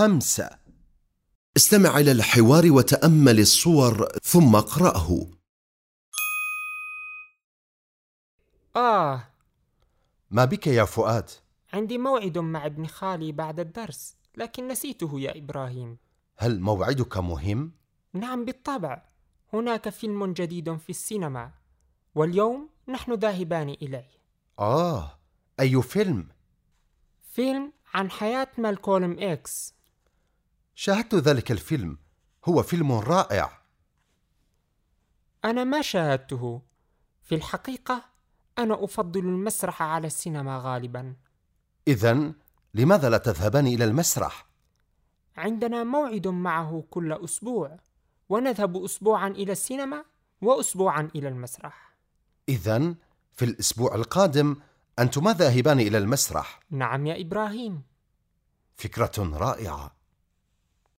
خمسة. استمع إلى الحوار وتأمل الصور ثم اقرأه. آه. ما بك يا فؤاد؟ عندي موعد مع ابن خالي بعد الدرس لكن نسيته يا إبراهيم. هل موعدك مهم؟ نعم بالطبع. هناك فيلم جديد في السينما واليوم نحن ذاهبان إليه. آه. أي فيلم؟ فيلم عن حياة مالكولم إكس. شاهدت ذلك الفيلم. هو فيلم رائع. أنا ما شاهدته. في الحقيقة أنا أفضل المسرح على السينما غالبا. إذا لماذا لا تذهبان إلى المسرح؟ عندنا موعد معه كل أسبوع. ونذهب أسبوعا إلى السينما وأسبوعا إلى المسرح. إذا في الأسبوع القادم أنتما ذاهبان إلى المسرح. نعم يا إبراهيم. فكرة رائعة.